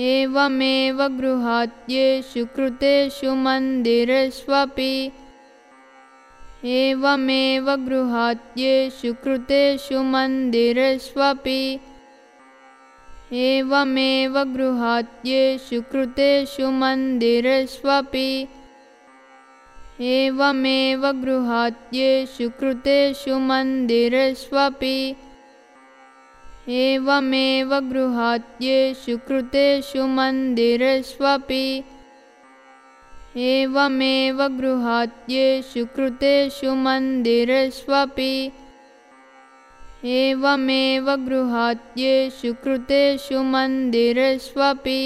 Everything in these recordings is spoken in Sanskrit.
एवमेव गृहाद्येषु कृतेषु मन्दिरेष्वपि एवमेव गृहाद्येषु कृतेषु मन्दिरेष्वपि एवमेव गृहाद्येषु कृतेषु मन्दिरेष्वपि एवमेव गृहाद्येषु कृतेषु मन्दिरेष्वपि एवमेव गृहाद्येषु कृतेषु मन्दिरेष्वपि एवमेव गृहाद्येषु कृतेषु मन्दिरेष्वपि एवमेव गृहाद्येषु कृतेषु मन्दिरेष्वपि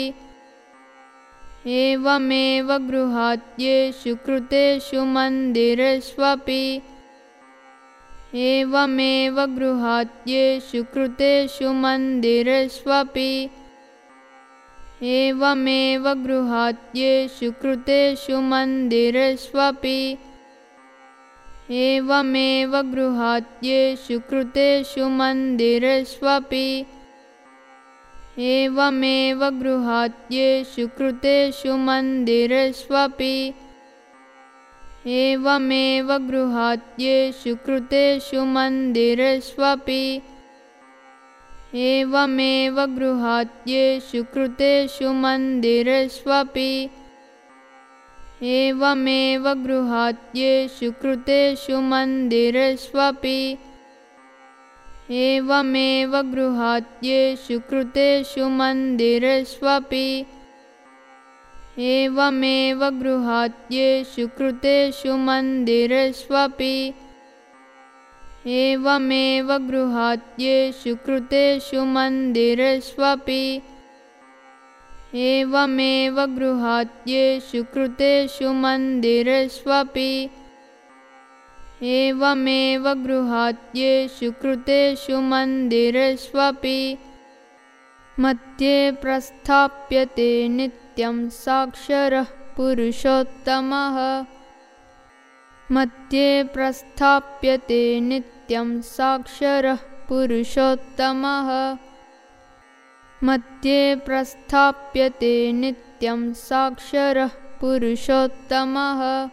एवमेव गृहाद्येषु कृतेषु मन्दिरेष्वपि एवमेव गृहाद्येषु कृतेषु मन्दिरेष्वपि एवमेव गृहाद्येषु कृतेषु मन्दिरेष्वपि एवमेव गृहाद्येषु कृतेषु मन्दिरेष्वपि एवमेव गृहाद्येषु कृतेषु मन्दिरेष्वपि एवमेव गृहाद्येषु कृतेषु मन्दिरेष्वपि एवमेव गृहाद्येषु कृतेषु मन्दिरेष्वपि एवमेव गृहाद्येषु कृतेषु मन्दिरेष्वपि एवमेव गृहाद्येषु कृतेषु मन्दिरेष्वपि एवमेव गृहाद्येषु कृतेषु मन्दिरेष्वपि एवमेव गृहाद्येषु कृतेषु मन्दिरेष्वपि एवमेव गृहाद्येषु कृतेषु मन्दिरेष्वपि एवमेव गृहाद्येषु कृतेषु मन्दिरेष्वपि मध्ये प्रस्थाप्यते पुरुषोत्तमः। मध्ये प्रस्थाप्यते नित्यं साक्षरः पुरुषोत्तमः। मध्ये प्रस्थाप्यते नित्यं साक्षरः पुरुषोत्तमः।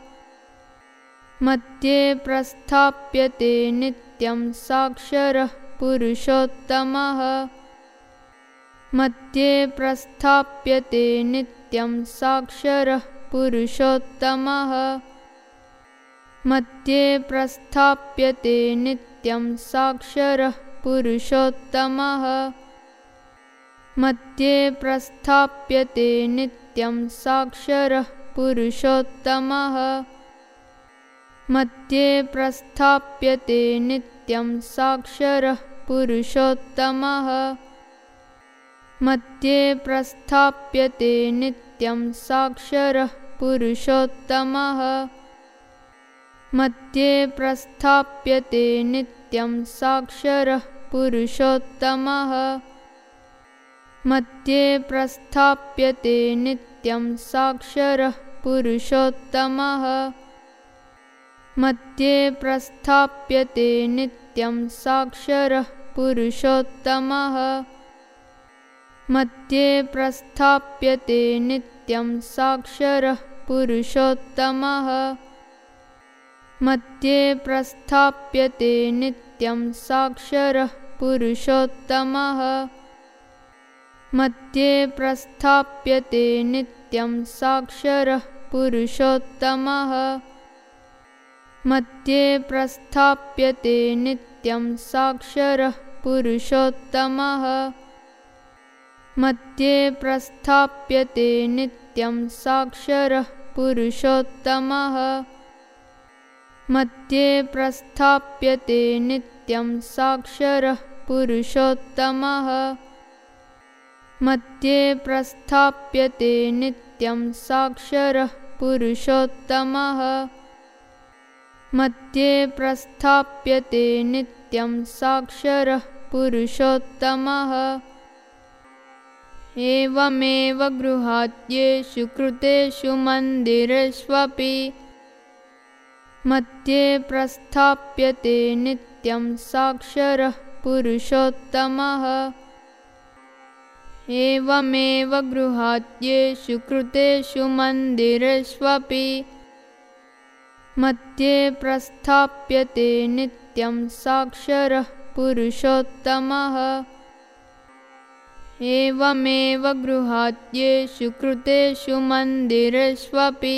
मध्ये प्रस्थाप्यते नित्यं साक्षरः पुरुषोत्तमः मध्ये प्रस्थाप्यते नित्यं साक्षरः पुरुषोत्तमः। मध्ये प्रस्थाप्यते नित्यं साक्षरः पुरुषोत्तमः। मध्ये प्रस्थाप्यते नित्यं साक्षरः पुरुषोत्तमः। मध्ये प्रस्थाप्यते नित्यं साक्षरः पुरुषोत्तमः मध्ये प्रस्थाप्यते नित्यं साक्षरः पुरुषोत्तमः। मध्ये प्रस्थाप्यते नित्यं साक्षरः पुरुषोत्तमः। मध्ये प्रस्थाप्यते नित्यं साक्षरः पुरुषोत्तमः। मध्ये प्रस्थाप्यते नित्यं साक्षरः पुरुषोत्तमः मध्ये प्रस्थाप्यते नित्यं साक्षरः पुरुषोत्तमः। मध्ये प्रस्थाप्यते नित्यं साक्षरः पुरुषोत्तमः। मध्ये प्रस्थाप्यते नित्यं साक्षरः पुरुषोत्तमः। मध्ये प्रस्थाप्यते नित्यं साक्षरः पुरुषोत्तमः मध्ये प्रस्थाप्यते नित्यं साक्षरः पुरुषोत्तमः। मध्ये प्रस्थाप्यते नित्यं साक्षरः पुरुषोत्तमः। मध्ये प्रस्थाप्यते नित्यं साक्षरः पुरुषोत्तमः। मध्ये प्रस्थाप्यते नित्यं साक्षरः पुरुषोत्तमः एवमेव गृहाद्येषु कृतेषु मन्दिरेष्वपि मध्ये प्रस्थाप्यते नित्यं साक्षरः पुरुषोत्तमः। एवमेव गृहाद्येषु कृतेषु मन्दिरेष्वपि मध्ये प्रस्थाप्यते नित्यं साक्षरः पुरुषोत्तमः एवमेव गृहाद्येषु कृतेषु मन्दिरेष्वपि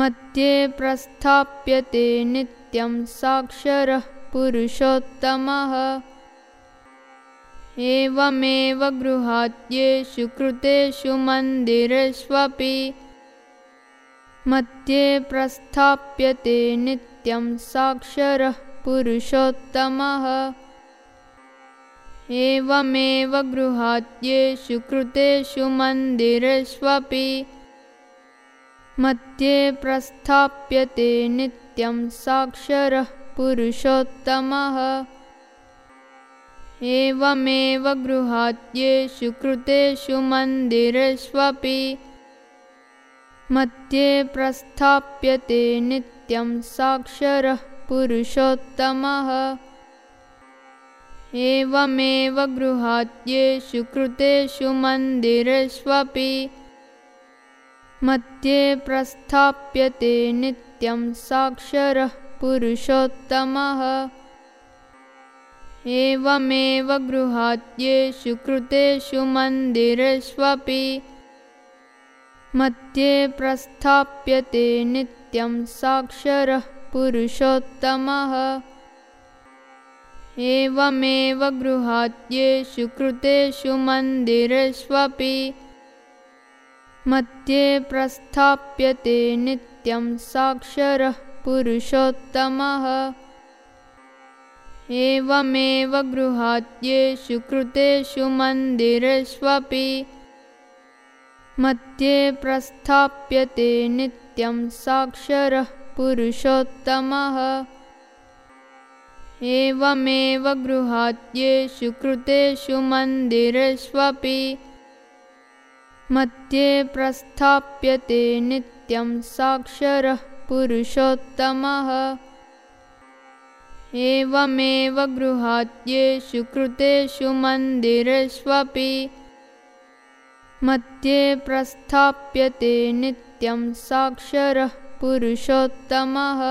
मध्ये प्रस्थाप्यते नित्यं साक्षरः पुरुषोत्तमः। एवमेव गृहाद्येषु कृतेषु मन्दिरेष्वपि मध्ये प्रस्थाप्यते नित्यं साक्षरः पुरुषोत्तमः एवमेव गृहाद्येषु कृतेषु मन्दिरेष्वपि मध्ये प्रस्थाप्यते नित्यं साक्षरः पुरुषोत्तमः। एवमेव गृहाद्येषु कृतेषु मन्दिरेष्वपि मध्ये प्रस्थाप्यते नित्यं साक्षरः पुरुषोत्तमः एवमेव गृहाद्येषु कृतेषु मन्दिरेष्वपि मध्ये प्रस्थाप्यते नित्यं साक्षरः पुरुषोत्तमः। एवमेव गृहाद्येषु कृतेषु मन्दिरेष्वपि मध्ये प्रस्थाप्यते नित्यं साक्षरः पुरुषोत्तमः एवमेव गृहाद्येषु कृतेषु मन्दिरेष्वपि मध्ये प्रस्थाप्यते नित्यं साक्षरः पुरुषोत्तमः। एवमेव गृहाद्येषु कृतेषु मन्दिरेष्वपि मध्ये प्रस्थाप्यते नित्यं साक्षरः पुरुषोत्तमः एवमेव गृहाद्येषु कृतेषु मन्दिरेष्वपि मध्ये प्रस्थाप्यते नित्यं साक्षरः पुरुषोत्तमः। एवमेव गृहाद्येषु कृतेषु मन्दिरेष्वपि मध्ये प्रस्थाप्यते नित्यं साक्षरः पुरुषोत्तमः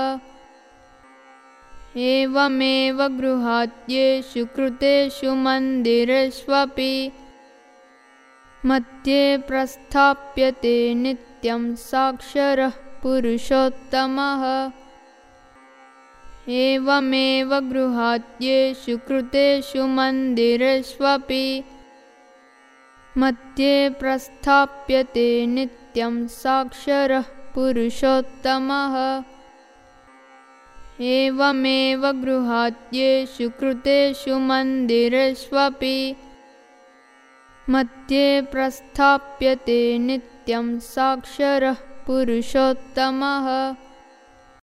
एवमेव गृहाद्येषु कृतेषु मन्दिरेष्वपि मध्ये प्रस्थाप्यते नित्यं साक्षरः पुरुषोत्तमः। एवमेव गृहाद्येषु कृतेषु मन्दिरेष्वपि मध्ये प्रस्थाप्यते नित्यं साक्षरः पुरुषोत्तमः एवमेव गृहाद्येषु कृतेषु मन्दिरेष्वपि मध्ये प्रस्थाप्यते नित्यं साक्षरः पुरुषोत्तमः